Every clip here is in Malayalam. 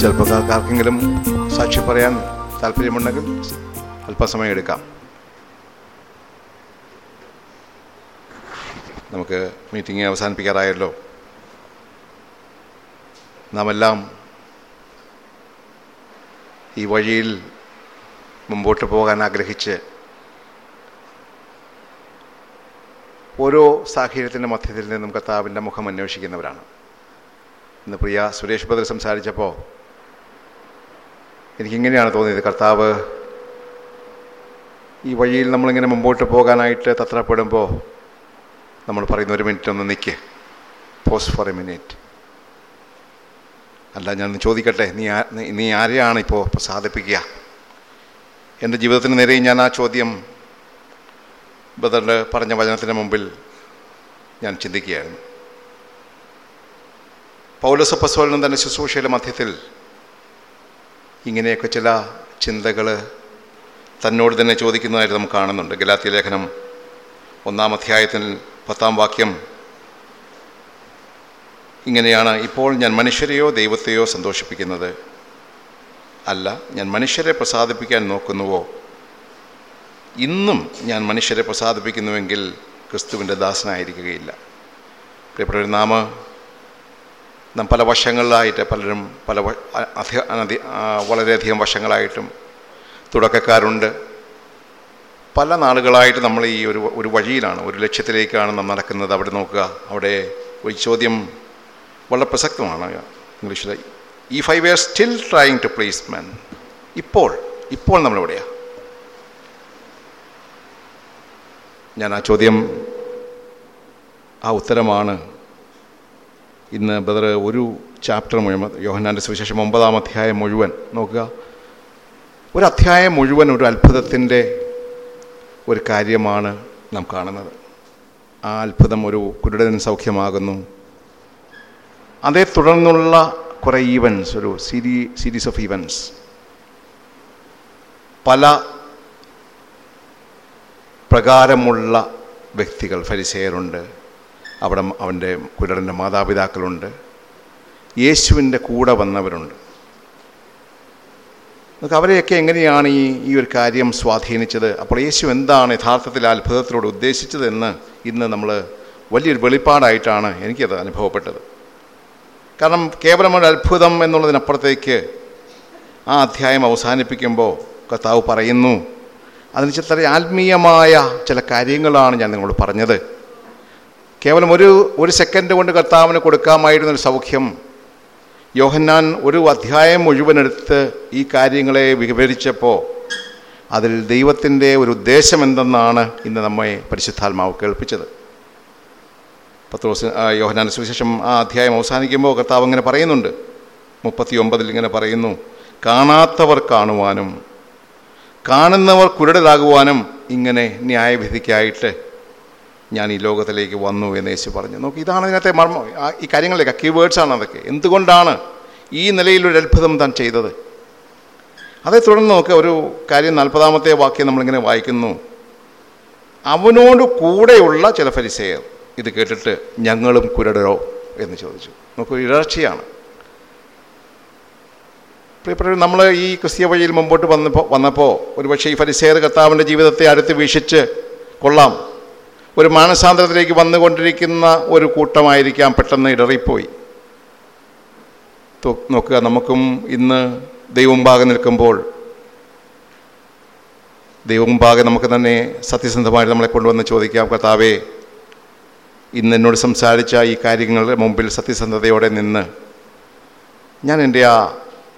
ചെറുപ്പക്കാർക്ക് ആർക്കെങ്കിലും സാക്ഷി പറയാൻ താല്പര്യമുണ്ടെങ്കിൽ അല്പസമയം എടുക്കാം. നമുക്ക് മീറ്റിംഗ് അവസാനിപ്പിക്കാറായല്ലോ. നാം എല്ലാം ഈ വഴിയിൽ മുമ്പോട്ട് പോകാൻ ആഗ്രഹിച്ച് ഓരോ സാഹചര്യത്തിന്റെ മധ്യത്തിൽ നിന്നും കർത്താവിന്റെ മുഖം അന്വേഷിക്കുന്നവരാണ്. ഇന്ന് പ്രിയ സുരേഷ് ബദൽ സംസാരിച്ചപ്പോൾ എനിക്കിങ്ങനെയാണ് തോന്നിയത്. കർത്താവ് ഈ വഴിയിൽ നമ്മളിങ്ങനെ മുമ്പോട്ട് പോകാനായിട്ട് തത്രപ്പെടുമ്പോൾ നമ്മൾ പറയുന്ന ഒരു മിനിറ്റ് ഒന്ന് നിൽക്ക് പോസ്റ്റ് ഫോർ എ മിനിറ്റ് അല്ല ഞാൻ ചോദിക്കട്ടെ നീ നീ- ആരെയാണ് ഇപ്പോൾ പ്രസാദിപ്പിക്കുക? എന്റെ ജീവിതത്തിന് നേരെയും ഞാൻ ആ ചോദ്യം ബദറിന്റെ പറഞ്ഞ വചനത്തിന് മുമ്പിൽ ഞാൻ ചിന്തിക്കുകയായിരുന്നു. പൗലസപ്പസോലിനും തന്നെ ശുശ്രൂഷയുടെ മധ്യത്തിൽ ഇങ്ങനെയൊക്കെ ചില ചിന്തകൾ തന്നോട് തന്നെ ചോദിക്കുന്നതായിട്ട് നമുക്ക് കാണുന്നുണ്ട്. ഗലാത്തി ലേഖനം ഒന്നാം അധ്യായത്തിൽ പത്താം വാക്യം. ഇങ്ങനെയാണ് ഇപ്പോൾ ഞാൻ മനുഷ്യരെയോ ദൈവത്തെയോ സന്തോഷിപ്പിക്കുന്നത്? അല്ല ഞാൻ മനുഷ്യരെ പ്രസാദിപ്പിക്കാൻ നോക്കുന്നുവോ? ഇന്നും ഞാൻ മനുഷ്യരെ പ്രസാദിപ്പിക്കുന്നുവെങ്കിൽ ക്രിസ്തുവിന്റെ ദാസനായിരിക്കുകയില്ല. പ്രിയപ്പെട്ട നാമ നാം പല വശങ്ങളിലായിട്ട് പലരും പല വ- അ- അധി അനധി വളരെയധികം വശങ്ങളായിട്ടും തുടക്കക്കാരുണ്ട്. പല നാളുകളായിട്ട് നമ്മൾ ഈ ഒരു ഒരു വഴിയിലാണ് ഒരു ലക്ഷ്യത്തിലേക്കാണ് നാം നടക്കുന്നത്. അവിടെ നോക്കുക അവിടെ ഒരു ചോദ്യം വളരെ പ്രസക്തമാണ്. ഇംഗ്ലീഷിൽ ഈ five year still trying to please man ഇപ്പോൾ ഇപ്പോൾ നമ്മളെവിടെയാണ് ഞാൻ ആ ചോദ്യം ആ ഉത്തരമാണ് ഇന്ന് ബദർ ഒരു ചാപ്റ്റർ മുഴുവൻ യോഹന്നാന്റെ സുവിശേഷം ഒമ്പതാം അധ്യായം മുഴുവൻ നോക്കുക. ഒരു അധ്യായം മുഴുവൻ ഒരു അത്ഭുതത്തിന്റെ ഒരു കാര്യമാണ് നാം കാണുന്നത്. ആ അത്ഭുതം ഒരു കുരുടൻ സൗഖ്യമാകുന്നു. അതേ തുടർന്നുള്ള കുറേ ഈവൻസ് ഒരു സീരീ സീരീസ് ഓഫ് ഈവൻസ് പല പ്രകാരമുള്ള വ്യക്തികൾ ഫരിസേയരുണ്ട്. അവിടെ അവന്റെ കുരടന്റെ മാതാപിതാക്കളുണ്ട്. യേശുവിന്റെ കൂടെ വന്നവരുണ്ട്. അവരെയൊക്കെ എങ്ങനെയാണ് ഈ ഈ ഒരു കാര്യം സ്വാധീനിച്ചത്? അപ്പോൾ യേശു എന്താണ് യഥാർത്ഥത്തിൽ അത്ഭുതത്തിലൂടെ ഉദ്ദേശിച്ചതെന്ന് ഇന്ന് നമ്മൾ വലിയൊരു വെളിപ്പാടായിട്ടാണ് എനിക്കത് അനുഭവപ്പെട്ടത്. കാരണം കേവലം ഒരു അത്ഭുതം എന്നുള്ളതിനപ്പുറത്തേക്ക് ആ അധ്യായം അവസാനിപ്പിക്കുമ്പോൾ കർത്താവ് പറയുന്നു അതിന് ചില ആത്മീയമായ ചില കാര്യങ്ങളാണ് ഞാൻ നിങ്ങളോട് പറഞ്ഞത്. കേവലം ഒരു ഒരു സെക്കൻഡ് കൊണ്ട് കർത്താവിന് കൊടുക്കാമായിരുന്നൊരു സൗഖ്യം. യോഹന്നാൻ ഒരു അധ്യായം മുഴുവനെടുത്ത് ഈ കാര്യങ്ങളെ വിവരിച്ചപ്പോൾ അതിൽ ദൈവത്തിന്റെ ഒരു ഉദ്ദേശം എന്തെന്നാണ് ഇന്ന് നമ്മെ പരിശുദ്ധാത്മാവ് കേൾപ്പിച്ചത്. പത്ത് ദിവസം യോഹനാന സുവിശേഷം ആ അധ്യായം അവസാനിക്കുമ്പോൾ കർത്താവ് ഇങ്ങനെ പറയുന്നുണ്ട്. മുപ്പത്തി ഒമ്പതിൽ ഇങ്ങനെ പറയുന്നു കാണാത്തവർ കാണുവാനും കാണുന്നവർ കുരുടരാകുവാനും ഇങ്ങനെ ന്യായവിധിക്കായിട്ട് ഞാൻ ഈ ലോകത്തിലേക്ക് വന്നു എന്ന് യേശു പറഞ്ഞു. നോക്കി ഇതാണ് ഇതിനകത്തെ മർമ്മം. ഈ കാര്യങ്ങളിലേക്ക് കീവേഡ്സാണ് അതൊക്കെ. എന്തുകൊണ്ടാണ് ഈ നിലയിലൊരു അത്ഭുതം താൻ ചെയ്തത്? അതേ തുടർന്ന് നോക്കുക ഒരു കാര്യം നാൽപ്പതാമത്തെ വാക്യം നമ്മളിങ്ങനെ വായിക്കുന്നു. അവനോട് കൂടെയുള്ള ചില ഫരിസേയർ ഇത് കേട്ടിട്ട് ഞങ്ങളും കുരടരോ എന്ന് ചോദിച്ചു. നോക്കൂ ഇടർച്ചയാണ്. പ്രിയപ്പെട്ടവർ നമ്മൾ ഈ ക്രിസ്തീയ വഴിയിൽ മുമ്പോട്ട് വന്നപ്പോൾ വന്നപ്പോൾ ഒരുപക്ഷെ ഈ ഫരിസേർ കർത്താവിന്റെ ജീവിതത്തെ അടുത്ത് വീക്ഷിച്ച് കൊള്ളാം. ഒരു മാനസാന്തരത്തിലേക്ക് വന്നുകൊണ്ടിരിക്കുന്ന ഒരു കൂട്ടമായിരിക്കാം പെട്ടെന്ന് ഇടറിപ്പോയി. നോക്കുക നമുക്കും ഇന്ന് ദൈവം ദൈവമുമ്പാകെ നിൽക്കുമ്പോൾ ദൈവം ദൈവമുമ്പാകെ നമുക്ക് തന്നെ സത്യസന്ധമായിട്ട് നമ്മളെ കൊണ്ടുവന്ന് ചോദിക്കാം കർത്താവേ ഇന്ന് എന്നോട് സംസാരിച്ച ഈ കാര്യങ്ങളുടെ മുമ്പിൽ സത്യസന്ധതയോടെ നിന്ന് ഞാൻ എന്റെ ആ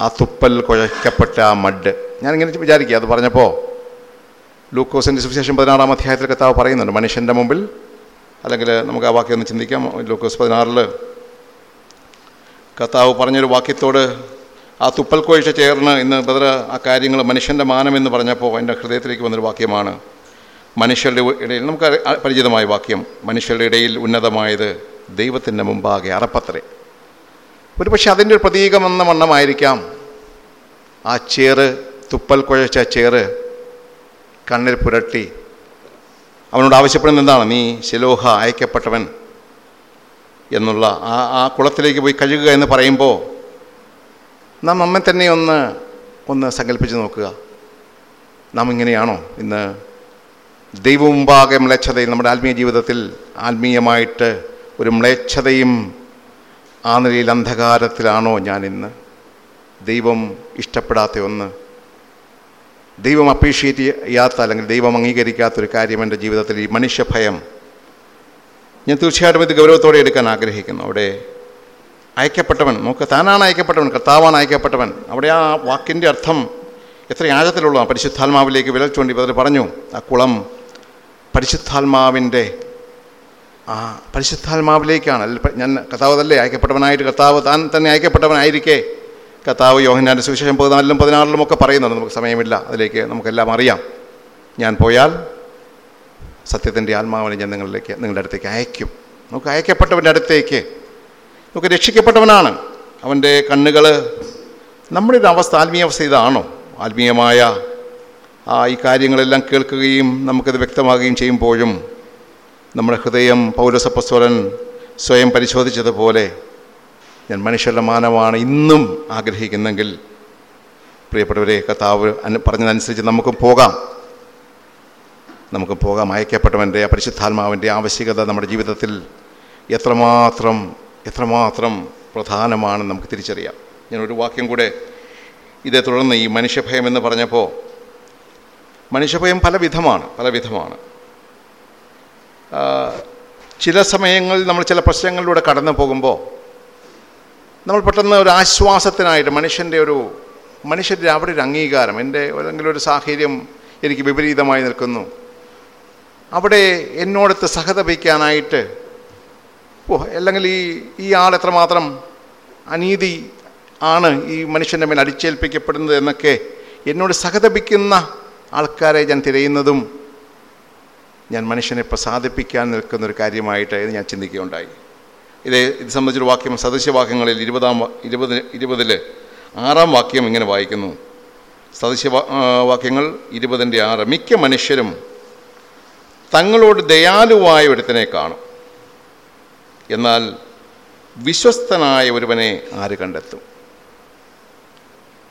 ആ തുപ്പൽ കുഴക്കപ്പെട്ട ആ മഡ്. ഞാനിങ്ങനെ വിചാരിക്കുക അത് പറഞ്ഞപ്പോൾ ലൂക്കോസിന്റെ സുവിശേഷം പതിനാറാം അധ്യായത്തിൽ കർത്താവ് പറയുന്നുണ്ട്. മനുഷ്യന്റെ മുമ്പിൽ അല്ലെങ്കിൽ നമുക്ക് ആ വാക്യം ഒന്ന് ചിന്തിക്കാം. ലൂക്കോസ് പതിനാറിൽ കർത്താവ് പറഞ്ഞൊരു വാക്യത്തോട് ആ തുപ്പൽ കോഴിച്ച ചേർന്ന് ഇന്ന് ബദർ ആ കാര്യങ്ങൾ മനുഷ്യന്റെ മാനം എന്ന് പറഞ്ഞപ്പോൾ എന്റെ ഹൃദയത്തിലേക്ക് വന്നൊരു വാക്യമാണ്. മനുഷ്യരുടെ ഇടയിൽ നമുക്ക് പരിചിതമായ വാക്യം. മനുഷ്യരുടെ ഇടയിൽ ഉന്നതമായത് ദൈവത്തിന്റെ മുമ്പാകെ അറപ്പത്രേ. ഒരു പക്ഷെ അതിന്റെ ഒരു പ്രതീകമെന്ന വണ്ണമായിരിക്കാം ആ ചേറ് തുപ്പൽ കുഴച്ച ചേറ് കണ്ണിൽ പുരട്ടി. അവനോട് ആവശ്യപ്പെടുന്നത് എന്താണ്? നീ ശിലോഹ അയക്കപ്പെട്ടവൻ. എന്നുള്ള ആ ആ കുളത്തിലേക്ക് പോയി കഴുകുക എന്ന് പറയുമ്പോൾ നാം നമ്മെ തന്നെ ഒന്ന് ഒന്ന് സങ്കല്പിച്ച് നോക്കുക. നാം ഇങ്ങനെയാണോ? ഇന്ന് ദൈവമുമ്പാകെ മ്ലേച്ഛതയിൽ നമ്മുടെ ആത്മീയ ജീവിതത്തിൽ ആത്മീയമായിട്ട് ഒരു മ്ലേച്ഛതയും ആ നിലയിൽ അന്ധകാരത്തിലാണോ ഞാനിന്ന്? ദൈവം ഇഷ്ടപ്പെടാത്ത ഒന്ന് ദൈവം അപ്രീഷിയേറ്റ് ചെയ്യാത്ത അല്ലെങ്കിൽ ദൈവം അംഗീകരിക്കാത്തൊരു കാര്യം എന്റെ ജീവിതത്തിൽ ഈ മനുഷ്യഭയം ഞാൻ തീർച്ചയായിട്ടും ഇത് ഗൗരവത്തോടെ എടുക്കാൻ ആഗ്രഹിക്കുന്നു. അവിടെ അയക്കപ്പെട്ടവൻ നമുക്ക് താനാണ് അയക്കപ്പെട്ടവൻ കർത്താവാണ് അയക്കപ്പെട്ടവൻ. അവിടെ ആ വാക്കിന്റെ അർത്ഥം എത്ര ആഴത്തിലുള്ള പരിശുദ്ധാത്മാവിലേക്ക് വിരൽ ചൂണ്ടി പറഞ്ഞു ആ കുളം പരിശുദ്ധാത്മാവിന്റെ ആ പരിശുദ്ധാത്മാവിലേക്കാണ്. ഞാൻ കർത്താവ് അയക്കപ്പെട്ടവനായിട്ട് കർത്താവ് താൻ തന്നെ അയക്കപ്പെട്ടവനായിരിക്കെ. കർത്താവ് യോഹനാന്റെ സുവിശേഷം പതിനാലിലും പതിനാറിലും ഒക്കെ പറയുന്നുണ്ട്. നമുക്ക് സമയമില്ല. അതിലേക്ക് നമുക്കെല്ലാം അറിയാം. ഞാൻ പോയാൽ സത്യത്തിന്റെ ആത്മാവിനെ ഞാൻ നിങ്ങളിലേക്ക് നിങ്ങളുടെ അടുത്തേക്ക് അയക്കും. നമുക്ക് അയക്കപ്പെട്ടവന്റെ അടുത്തേക്ക്. നമുക്ക് രക്ഷിക്കപ്പെട്ടവനാണ്. അവന്റെ കണ്ണുകൾ നമ്മുടെ ഒരു അവസ്ഥ ആത്മീയ അവസ്ഥ ഇതാണോ? ആത്മീയമായ ആ ഈ കാര്യങ്ങളെല്ലാം കേൾക്കുകയും നമുക്കത് വ്യക്തമാകുകയും ചെയ്യുമ്പോഴും നമ്മുടെ ഹൃദയം പൗരസപ്പസ്വരൻ സ്വയം പരിശോധിച്ചതുപോലെ ഞാൻ മനുഷ്യരുടെ മാനമാണ് ഇന്നും ആഗ്രഹിക്കുന്നെങ്കിൽ പ്രിയപ്പെട്ടവരെ കത്താവ് പറഞ്ഞതനുസരിച്ച് നമുക്കും പോകാം. നമുക്ക് പോകാം. അയക്കപ്പെട്ടവന്റെ പരിശുദ്ധാത്മാവിന്റെ ആവശ്യകത നമ്മുടെ ജീവിതത്തിൽ എത്രമാത്രം എത്രമാത്രം പ്രധാനമാണെന്ന് നമുക്ക് തിരിച്ചറിയാം. ഞാനൊരു വാക്യം കൂടെ ഇതേ തുടർന്ന് ഈ മനുഷ്യഭയം എന്ന് പറഞ്ഞപ്പോൾ മനുഷ്യഭയം പലവിധമാണ് പലവിധമാണ്. പല വിധമാണ് ചില സമയങ്ങളിൽ നമ്മൾ ചില പ്രശ്നങ്ങളിലൂടെ കടന്നു പോകുമ്പോൾ നമ്മൾ പെട്ടെന്ന് ഒരു ആശ്വാസത്തിനായിട്ട് മനുഷ്യന്റെ ഒരു മനുഷ്യന്റെ അവിടെ ഒരു അംഗീകാരം എന്റെ ഏതെങ്കിലും ഒരു സാഹചര്യം എനിക്ക് വിപരീതമായി നിൽക്കുന്നു. അവിടെ എന്നോടത്ത് സഹതപിക്കാനായിട്ട് ഓ അല്ലെങ്കിൽ ഈ ഈ ആൾ എത്രമാത്രം അനീതി ആണ് ഈ മനുഷ്യന്റെ മേൽ അടിച്ചേൽപ്പിക്കപ്പെടുന്നത് എന്നൊക്കെ എന്നോട് സഹതപിക്കുന്ന ആൾക്കാരെ ഞാൻ തിരയുന്നതും ഞാൻ മനുഷ്യനെ പ്രസാദിപ്പിക്കാൻ നിൽക്കുന്നൊരു കാര്യമായിട്ട് ഞാൻ ചിന്തിക്കുകയുണ്ടായി. ഇത് ഇത് സംബന്ധിച്ചൊരു വാക്യം സദൃശ്യവാക്യങ്ങളിൽ ഇരുപതാം ഇരുപത് ഇരുപതിൽ ആറാം വാക്യം ഇങ്ങനെ വായിക്കുന്നു. സദൃശ്യ വാ- ആ, വാക്യങ്ങൾ ഇരുപതിന്റെ ആറ്. മിക്ക മനുഷ്യരും തങ്ങളോട് ദയാലുവായ ഒരുത്തനെ കാണും. എന്നാൽ വിശ്വസ്തനായ ഒരുവനെ ആര് കണ്ടെത്തും?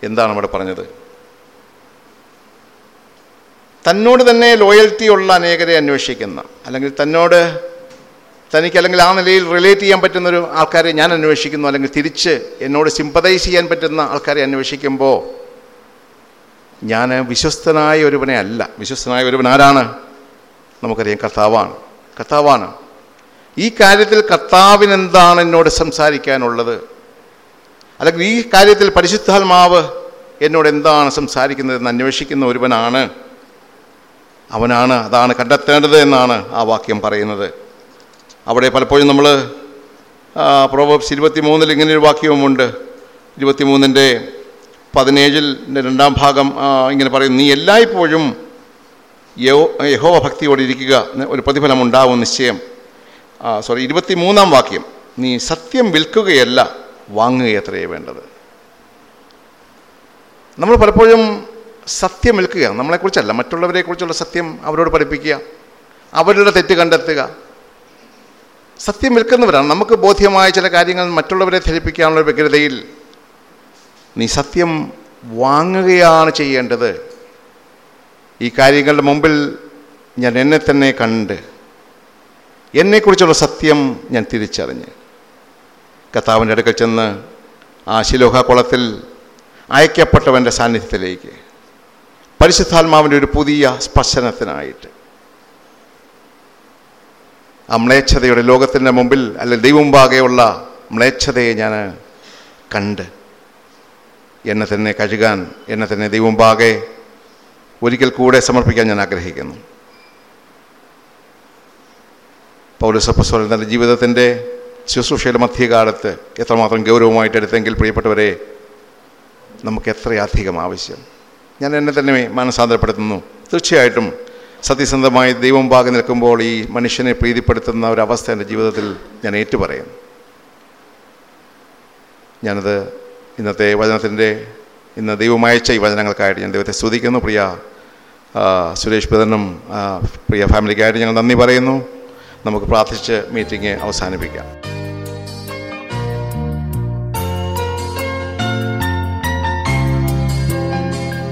എന്താണ് അവിടെ പറഞ്ഞത്? തന്നോട് തന്നെ ലോയൽറ്റി ഉള്ള അനേകരെ അന്വേഷിക്കുന്ന അല്ലെങ്കിൽ തന്നോട് തനിക്ക് അല്ലെങ്കിൽ ആ നിലയിൽ റിലേറ്റ് ചെയ്യാൻ പറ്റുന്ന ഒരു ആൾക്കാരെ ഞാൻ അന്വേഷിക്കുന്നു. അല്ലെങ്കിൽ തിരിച്ച് എന്നോട് സിമ്പതൈസ് ചെയ്യാൻ പറ്റുന്ന ആൾക്കാരെ അന്വേഷിക്കുമ്പോൾ ഞാൻ വിശ്വസ്തനായ ഒരുവനെ അല്ല. വിശ്വസ്തനായ ഒരുവൻ ആരാണ്? നമുക്കറിയാം കർത്താവാണ്. കർത്താവാണ്. ഈ കാര്യത്തിൽ കർത്താവിന് എന്താണ് എന്നോട് സംസാരിക്കാനുള്ളത്? അല്ലെങ്കിൽ ഈ കാര്യത്തിൽ പരിശുദ്ധാത്മാവ് എന്നോട് എന്താണ് സംസാരിക്കുന്നതെന്ന് അന്വേഷിക്കുന്ന ഒരുവനാണ്. അവനാണ് അതാണ് കണ്ടെത്തേണ്ടത് എന്നാണ് ആ വാക്യം പറയുന്നത്. അവിടെ പലപ്പോഴും നമ്മൾ പ്രോബ്സ് ഇരുപത്തി മൂന്നിൽ ഇങ്ങനെ ഒരു വാക്യവുമുണ്ട്. ഇരുപത്തി മൂന്നിന്റെ പതിനേഴിൽ രണ്ടാം ഭാഗം ഇങ്ങനെ പറയും നീ എല്ലായ്പ്പോഴും യോ യഹോവ ഭക്തിയോടെ ഇരിക്കുക. ഒരു പ്രതിഫലം ഉണ്ടാവും നിശ്ചയം. സോറി ഇരുപത്തി മൂന്നാം വാക്യം നീ സത്യം വിൽക്കുകയല്ല വാങ്ങുകയത്രയേ വേണ്ടത്. നമ്മൾ പലപ്പോഴും സത്യം വിൽക്കുക നമ്മളെക്കുറിച്ചല്ല മറ്റുള്ളവരെക്കുറിച്ചുള്ള സത്യം അവരോട് പഠിപ്പിക്കുക അവരുടെ തെറ്റ് കണ്ടെത്തുക സത്യം വിൽക്കുന്നവരാണ് നമുക്ക് ബോധ്യമായ ചില കാര്യങ്ങൾ മറ്റുള്ളവരെ ധരിപ്പിക്കാനുള്ള വ്യഗ്രതയിൽ നീ സത്യം വാങ്ങുകയാണ് ചെയ്യേണ്ടത്. ഈ കാര്യങ്ങളുടെ മുമ്പിൽ ഞാൻ എന്നെ തന്നെ കണ്ട് എന്നെക്കുറിച്ചുള്ള സത്യം ഞാൻ തിരിച്ചറിഞ്ഞ്. കർത്താവിന്റെ അടുക്കൽ ചെന്ന് ആ ശിലോഹ കുളത്തിൽ അയക്കപ്പെട്ടവന്റെ സാന്നിധ്യത്തിലേക്ക് പരിശുദ്ധാത്മാവിന്റെ ഒരു പുതിയ സ്പർശനത്തിനായിട്ട് ആ മ്ലേച്ഛതയുടെ ലോകത്തിന്റെ മുമ്പിൽ അല്ലെങ്കിൽ ദൈവമുമ്പാകെയുള്ള മ്ലേച്ഛതയെ ഞാൻ കണ്ട് എന്നെ തന്നെ കഴുകാൻ എന്നെ തന്നെ ദൈവമുമ്പാകെ ഒരിക്കൽ കൂടെ സമർപ്പിക്കാൻ ഞാൻ ആഗ്രഹിക്കുന്നു. പൗരസപ്പസ്വരൻ തന്റെ ജീവിതത്തിന്റെ ശുശ്രൂഷയുടെ മധ്യകാലത്ത് എത്രമാത്രം ഗൗരവമായിട്ട് എടുത്തെങ്കിൽ പ്രിയപ്പെട്ടവരെ നമുക്ക് എത്രയധികം ആവശ്യം. ഞാൻ എന്നെ തന്നെ മാനസാന്തരപ്പെടുത്തുന്നു തീർച്ചയായിട്ടും സത്യസന്ധമായി ദൈവം പാകി നിൽക്കുമ്പോൾ ഈ മനുഷ്യനെ പ്രീതിപ്പെടുത്തുന്ന ഒരവസ്ഥ എന്റെ ജീവിതത്തിൽ ഞാൻ ഏറ്റുപറയുന്നു. ഞാനത് ഇന്നത്തെ വചനത്തിന്റെ ഇന്ന് ദൈവം അയച്ച ഈ വചനങ്ങൾക്കായിട്ട് ഞാൻ ദൈവത്തെ സ്തുതിക്കുന്നു. പ്രിയ സുരേഷ് പിതനും പ്രിയ ഫാമിലിക്കായിട്ട് ഞങ്ങൾ നന്ദി പറയുന്നു. നമുക്ക് പ്രാർത്ഥിച്ച് മീറ്റിംഗ് അവസാനിപ്പിക്കാം.